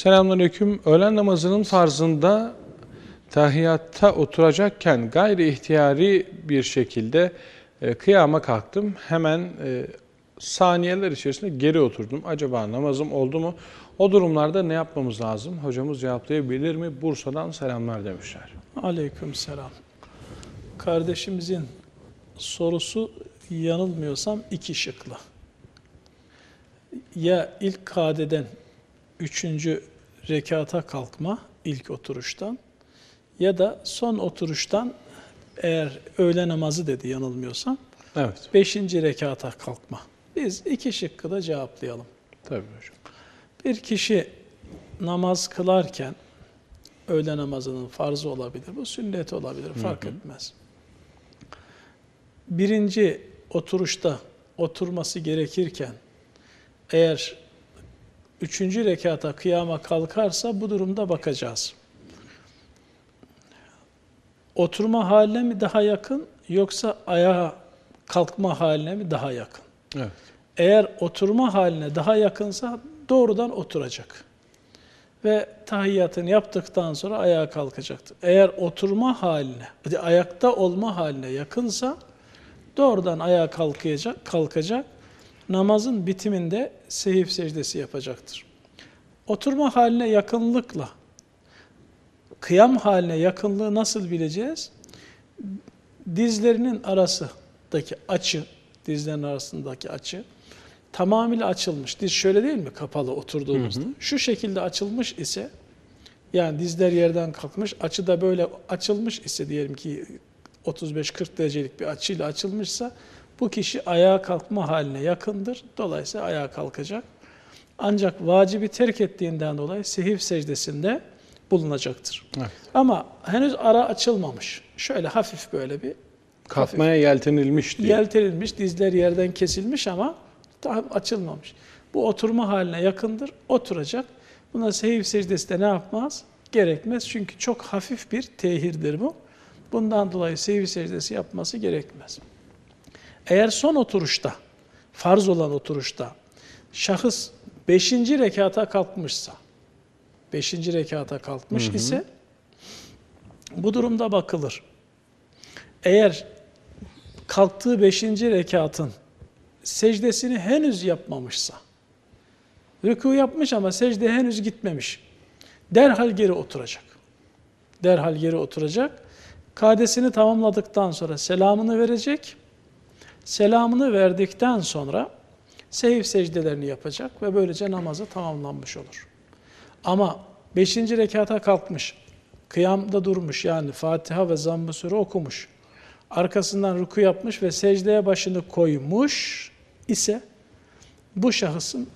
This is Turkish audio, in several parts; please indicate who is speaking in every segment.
Speaker 1: Selamünaleyküm. Öğlen namazının farzında tahiyatta oturacakken gayri ihtiyari bir şekilde e, kıyama kalktım. Hemen e, saniyeler içerisinde geri oturdum. Acaba namazım oldu mu? O durumlarda ne yapmamız lazım? Hocamız cevaplayabilir mi? Bursa'dan selamlar demişler.
Speaker 2: Aleyküm selam. Kardeşimizin sorusu yanılmıyorsam iki şıklı. Ya ilk kadeden üçüncü rekata kalkma ilk oturuştan ya da son oturuştan eğer öğle namazı dedi yanılmıyorsam
Speaker 1: Evet.
Speaker 2: beşinci rekata kalkma. Biz iki şıkkı da cevaplayalım.
Speaker 1: Tabii hocam.
Speaker 2: Bir kişi namaz kılarken öğle namazının farzı olabilir, bu sünnet olabilir, fark etmez. Birinci oturuşta oturması gerekirken eğer üçüncü rekata kıyama kalkarsa bu durumda bakacağız. Oturma haline mi daha yakın yoksa ayağa kalkma haline mi daha yakın?
Speaker 1: Evet.
Speaker 2: Eğer oturma haline daha yakınsa doğrudan oturacak. Ve tahiyyatını yaptıktan sonra ayağa kalkacaktır. Eğer oturma haline, ayakta olma haline yakınsa doğrudan ayağa kalkacak, kalkacak. Namazın bitiminde sehif secdesi yapacaktır. Oturma haline yakınlıkla kıyam haline yakınlığı nasıl bileceğiz? Dizlerinin arasındaki açı, dizlerin arasındaki açı tamamıyla açılmış. Diz şöyle değil mi kapalı oturduğumuzda? Hı hı. Şu şekilde açılmış ise yani dizler yerden kalkmış, açı da böyle açılmış ise diyelim ki 35-40 derecelik bir açıyla açılmışsa bu kişi ayağa kalkma haline yakındır. Dolayısıyla ayağa kalkacak. Ancak vacibi terk ettiğinden dolayı sehif secdesinde bulunacaktır. Evet. Ama henüz ara açılmamış. Şöyle hafif böyle bir
Speaker 1: Kalkmaya hafif, yeltenilmiş diyor.
Speaker 2: Yeltenilmiş, dizler yerden kesilmiş ama daha açılmamış. Bu oturma haline yakındır, oturacak. Buna sehif secdesi de ne yapmaz? Gerekmez. Çünkü çok hafif bir tehirdir bu. Bundan dolayı sehif secdesi yapması gerekmez. Eğer son oturuşta, farz olan oturuşta, şahıs beşinci rekata kalkmışsa, beşinci rekata kalkmış hı hı. ise, bu durumda bakılır. Eğer kalktığı beşinci rekatın secdesini henüz yapmamışsa, rükû yapmış ama secde henüz gitmemiş, derhal geri oturacak. Derhal geri oturacak. Kadesini tamamladıktan sonra selamını verecek. Selamını verdikten sonra sehif secdelerini yapacak ve böylece namazı tamamlanmış olur. Ama beşinci rekata kalkmış, kıyamda durmuş yani Fatiha ve Zamm-ı Sure okumuş, arkasından ruku yapmış ve secdeye başını koymuş ise bu şahısın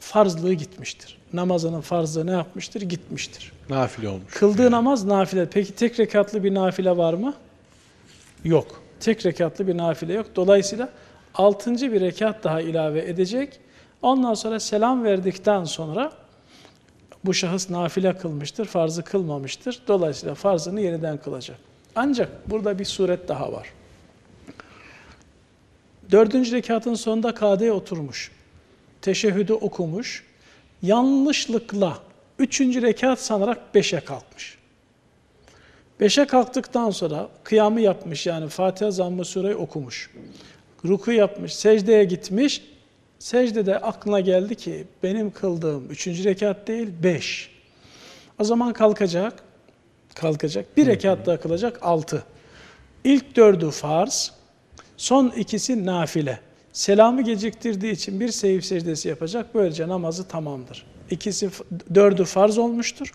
Speaker 2: farzlığı gitmiştir. Namazının farzlığı ne yapmıştır? Gitmiştir.
Speaker 1: Nafile olmuş.
Speaker 2: Kıldığı yani. namaz nafile. Peki tek rekatlı bir nafile var mı? Yok. Tek rekatlı bir nafile yok. Dolayısıyla altıncı bir rekat daha ilave edecek. Ondan sonra selam verdikten sonra bu şahıs nafile kılmıştır, farzı kılmamıştır. Dolayısıyla farzını yeniden kılacak. Ancak burada bir suret daha var. Dördüncü rekatın sonunda kadeye oturmuş. Teşehhüdü okumuş. Yanlışlıkla üçüncü rekat sanarak beşe kalkmış. Beşe kalktıktan sonra kıyamı yapmış yani Fatiha zammı sureyi okumuş. Ruku yapmış, secdeye gitmiş. Secdede aklına geldi ki benim kıldığım üçüncü rekat değil beş. O zaman kalkacak, kalkacak. Bir rekat daha kılacak altı. İlk dördü farz, son ikisi nafile. Selamı geciktirdiği için bir seyif secdesi yapacak. Böylece namazı tamamdır. İkisi dördü farz olmuştur.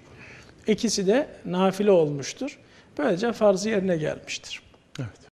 Speaker 2: İkisi de nafile olmuştur. Böylece farzı yerine gelmiştir.
Speaker 1: Evet.